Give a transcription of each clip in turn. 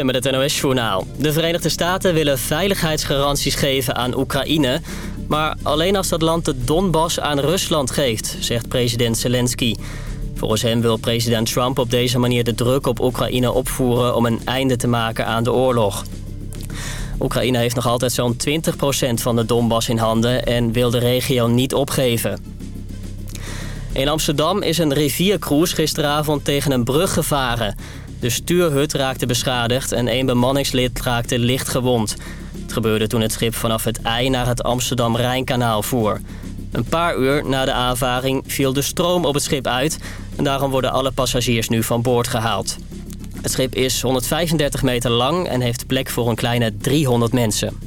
Met het NOS-journaal. De Verenigde Staten willen veiligheidsgaranties geven aan Oekraïne... maar alleen als dat land de Donbass aan Rusland geeft, zegt president Zelensky. Volgens hem wil president Trump op deze manier de druk op Oekraïne opvoeren... om een einde te maken aan de oorlog. Oekraïne heeft nog altijd zo'n 20% van de Donbass in handen... en wil de regio niet opgeven. In Amsterdam is een riviercruise gisteravond tegen een brug gevaren... De stuurhut raakte beschadigd en één bemanningslid raakte licht gewond. Het gebeurde toen het schip vanaf het IJ naar het Amsterdam-Rijnkanaal voer. Een paar uur na de aanvaring viel de stroom op het schip uit... en daarom worden alle passagiers nu van boord gehaald. Het schip is 135 meter lang en heeft plek voor een kleine 300 mensen.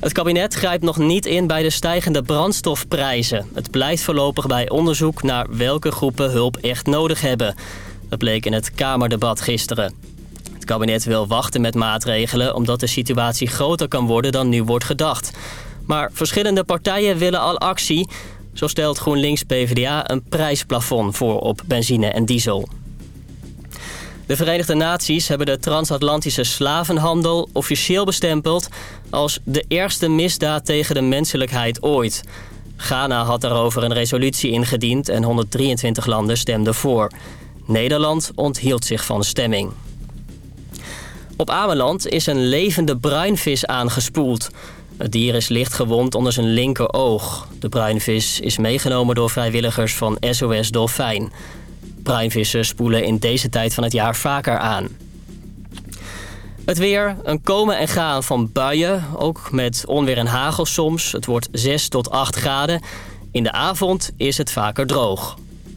Het kabinet grijpt nog niet in bij de stijgende brandstofprijzen. Het blijft voorlopig bij onderzoek naar welke groepen hulp echt nodig hebben... Dat bleek in het Kamerdebat gisteren. Het kabinet wil wachten met maatregelen omdat de situatie groter kan worden dan nu wordt gedacht. Maar verschillende partijen willen al actie. Zo stelt GroenLinks-PVDA een prijsplafond voor op benzine en diesel. De Verenigde Naties hebben de transatlantische slavenhandel officieel bestempeld... als de ergste misdaad tegen de menselijkheid ooit. Ghana had daarover een resolutie ingediend en 123 landen stemden voor. Nederland onthield zich van stemming. Op Ameland is een levende bruinvis aangespoeld. Het dier is licht gewond onder zijn linkeroog. De bruinvis is meegenomen door vrijwilligers van SOS Dolfijn. Bruinvissen spoelen in deze tijd van het jaar vaker aan. Het weer, een komen en gaan van buien, ook met onweer en hagel soms. Het wordt 6 tot 8 graden. In de avond is het vaker droog.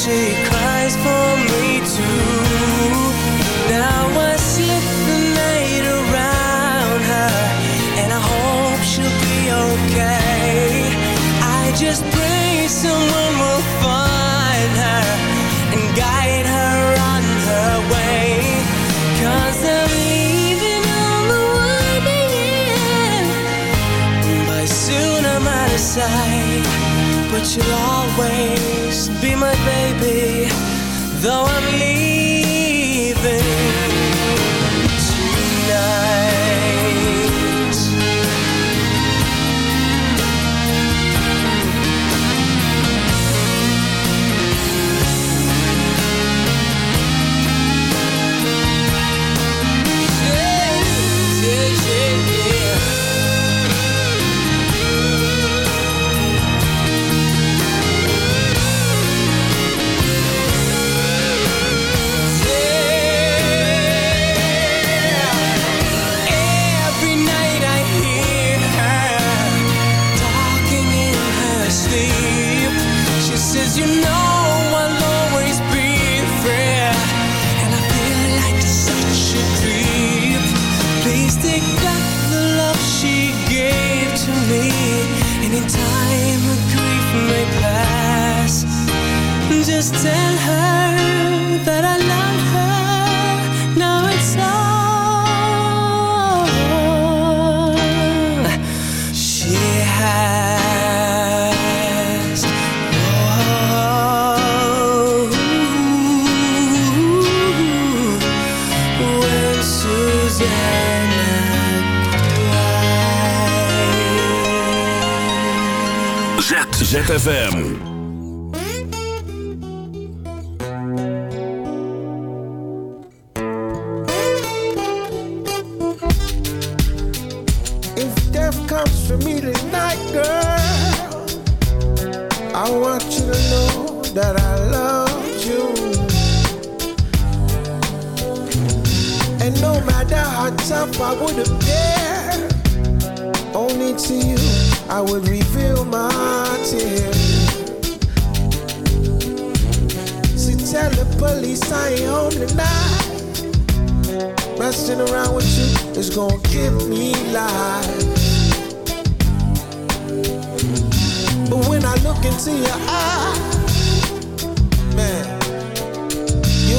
谁 though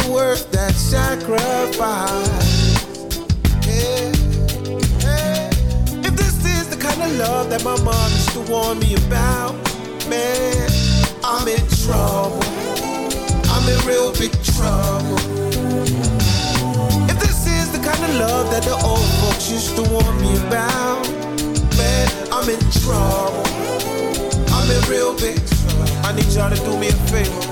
it worth that sacrifice? Yeah. Yeah. If this is the kind of love that my mom used to warn me about, man, I'm in trouble. I'm in real big trouble. If this is the kind of love that the old folks used to warn me about, man, I'm in trouble. I'm in real big trouble. I need y'all to do me a favor.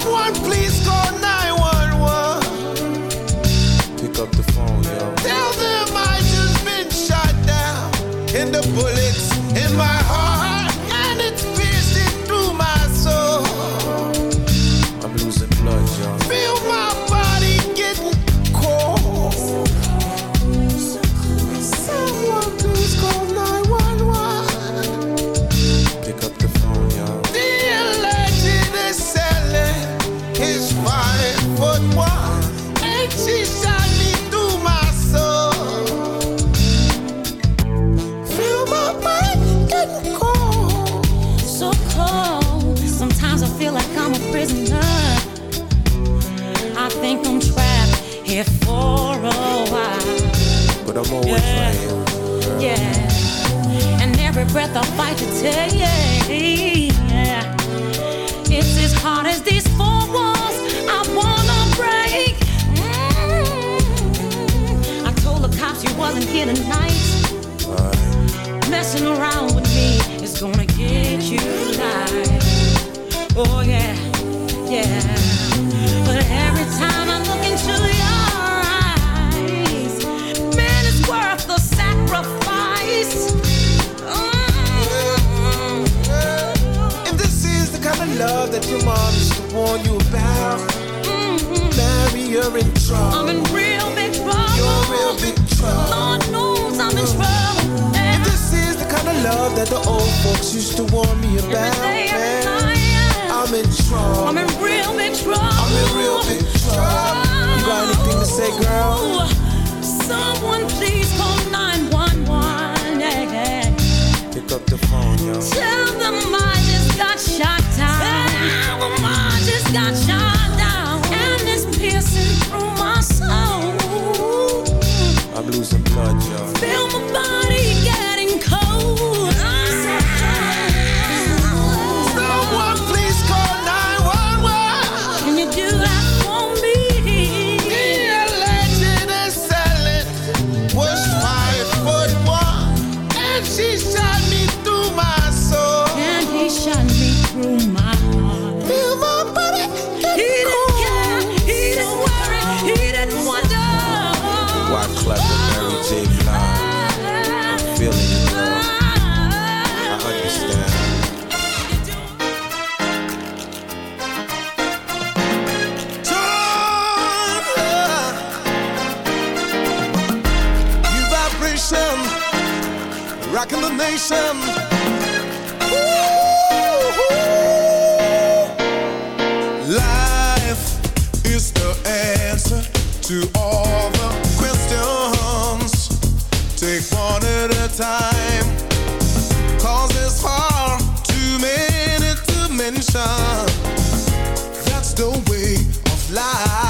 Someone please call 911. Pick up the phone, yo. Tell them I just been shot down in the bullet. worth a fight to take. It's as hard as these four walls I wanna break. Mm. I told the cops you wasn't here tonight. Messing around with me is gonna get you tonight. Oh, I'm in real big trouble. You're real big trouble. Lord knows I'm in trouble. And this is the kind of love that the old folks used to warn me about. Every day, I'm in trouble. I'm in real big trouble. I'm in real big trouble. You got anything to say, girl? Someone please call 911. Yeah, yeah. Pick up the phone, yo. Tell them I just got shot down. Tell them I just got shot nation. Life is the answer to all the questions. Take one at a time. Far too many to mention. That's the way of life.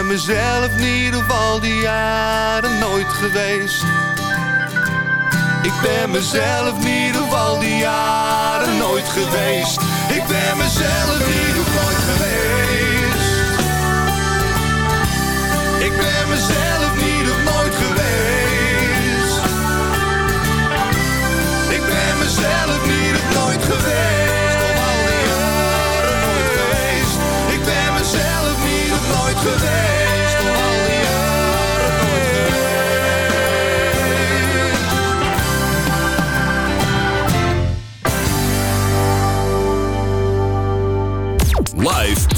Ben mezelf niet of al die jaren nooit geweest. Ik ben mezelf niet of al die jaren nooit geweest. Ik ben mezelf niet of nooit geweest. Ik ben mezelf niet of nooit geweest. Ik ben mezelf niet of nooit geweest. Al geweest. Ik ben mezelf niet of nooit geweest.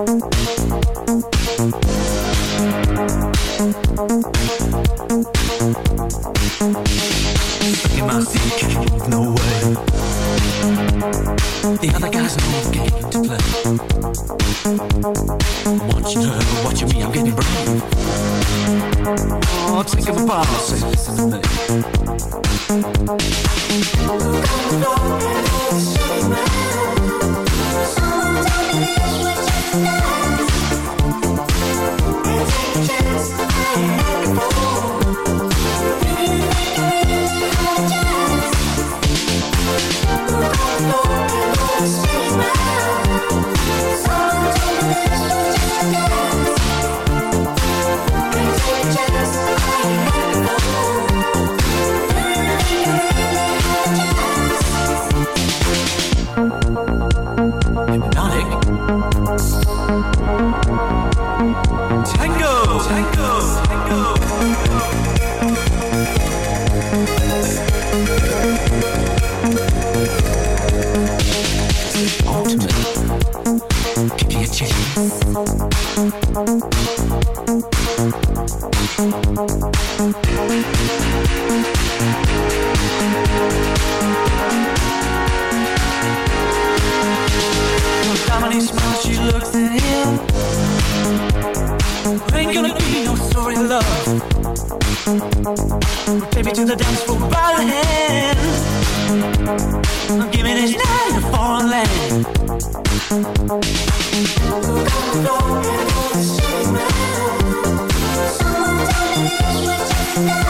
Thank Bye.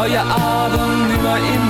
Hou ja, adem nu maar in.